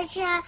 Russia,